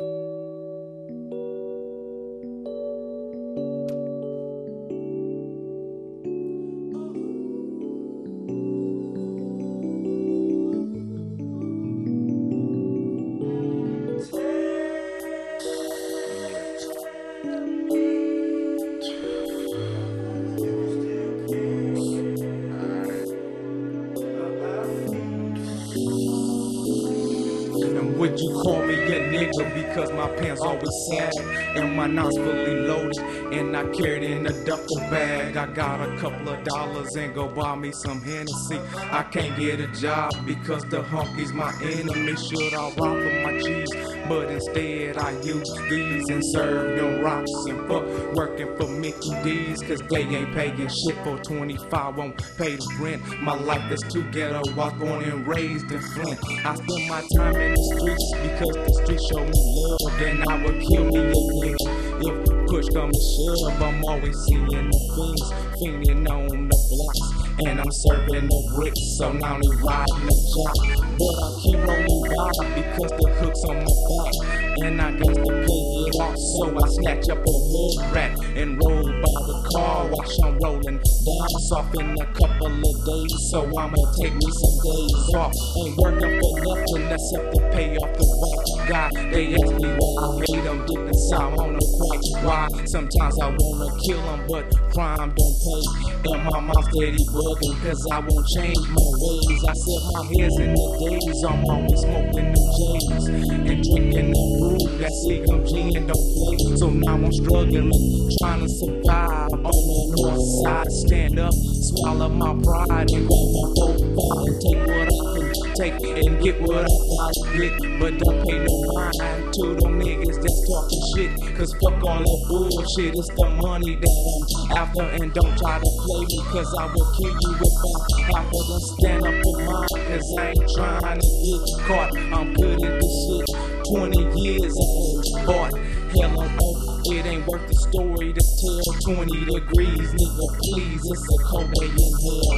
Would you call me a nigga because my pants always sag and my knots fully loaded and I carried in a duffel bag. I got a couple of dollars and go buy me some Hennessy. I can't get a job because the hunky's my enemy. Should I rock for my cheese? But instead I use these and serve them rocks and fuck working for Mickey D's cause they ain't paying shit for 25 won't pay the rent. My life is too ghetto. I was born and raised in Flint. I spend my time in the streets because the streets show me love. Then I would kill me a nigga if push comes to shove. I'm always seeing the things, fiending on the blocks. And I'm serving the bricks, so now they riding the job. But I keep rolling by because the hook's on my back. And I got the pay it off, so I snatch up a hood rat and roll by the car wash. I'm rolling down off in a couple of days, so I'ma take me some days off. Ain't working for nothing except to pay off the rent. God, they ask me why I hate them, deep inside, I know quite why. Sometimes I wanna kill them, but crime don't pay. And my mom steady bugging, cause I won't change my ways. I set my hairs in the days, I'm always smoking the J's and drinking the brew. That Seagram gin don't play, so now I'm struggling, trying to survive on the north side. Stand up, swallow my pride, and grab my profile and take what I can take and get what I gotta get. But don't pay no mind to them niggas that's talking shit, cause fuck all that bullshit. It's the money that I'm after, and don't try to play me, cause I will kill you if I have to stand up for mine, cause I ain't trying to get caught. I'm good at this shit. 20 years ain't bought. Hell on earth, it ain't worth the story to tell. 20 degrees, nigga, please. It's a cold day in hell.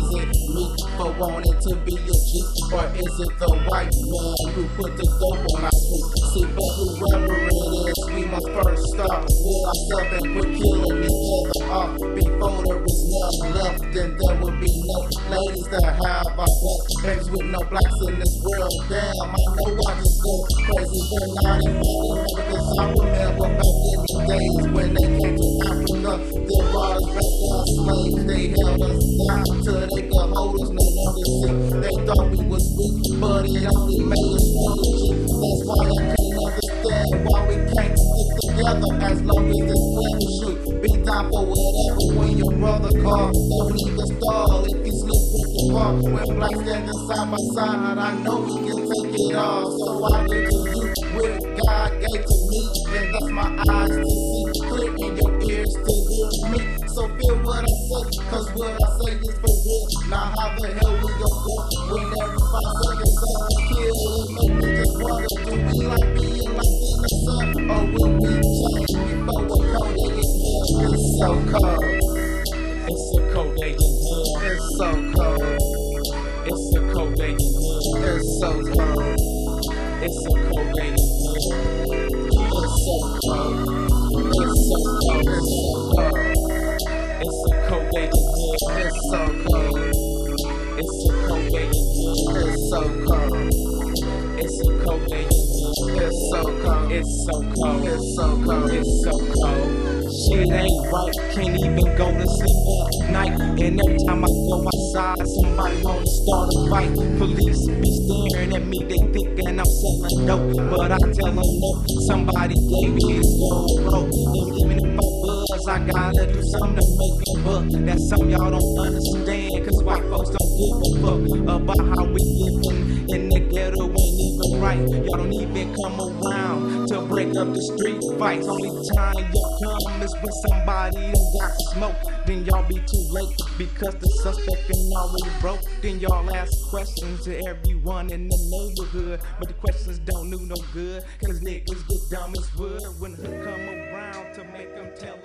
me for to be a G, or is it the white man who put the dope on our feet? See, but whoever it is, we must first start with ourselves and quit killing each other off before there is none left. Then there will be no ladies that have our black babies with no blacks in this world. Damn, I know I just go crazy, but not my because I remember back in the days when they came to Africa. Brought us back as slaves. They held it only made us stronger. That's why I can't understand why we can't stick together as long as this plan is shoot. Be down for whatever when your brother calls. Don't need to stall if you slip with the car. When black standing side by side, I know we can take it all. So I give to you what God gave to me, and that's my eyes to see clear and your ears to hear me. So feel what I say, cause what I say is for real. Now how the hell we gon' go when so cold. It's a cold day in hell. It's so cold. It's a cold day in hell. It's so cold. It's a cold day in hell. It's so cold. So cold. It's a cold. It's so cold. It's so cold. It's so cold. It's so cold. Shit ain't right. Can't even go to sleep at night. And every time I go outside, somebody wanna start a fight. Police be staring at me. They thinking I'm selling dope, but I tell them no. Somebody gave me this gold rope. And even if I was, I gotta do something to make it buck. That's something y'all don't understand. Cause white folks don't give a fuck about how we living in the ghetto ain't even right. Y'all don't even come around to break up the street fights. Only time y'all come is when somebody got smoke. Then y'all be too late because the suspect been already broke. Then y'all ask questions to everyone in the neighborhood, but the questions don't do no good. Cause niggas get dumb as wood when the hood come around to make them tell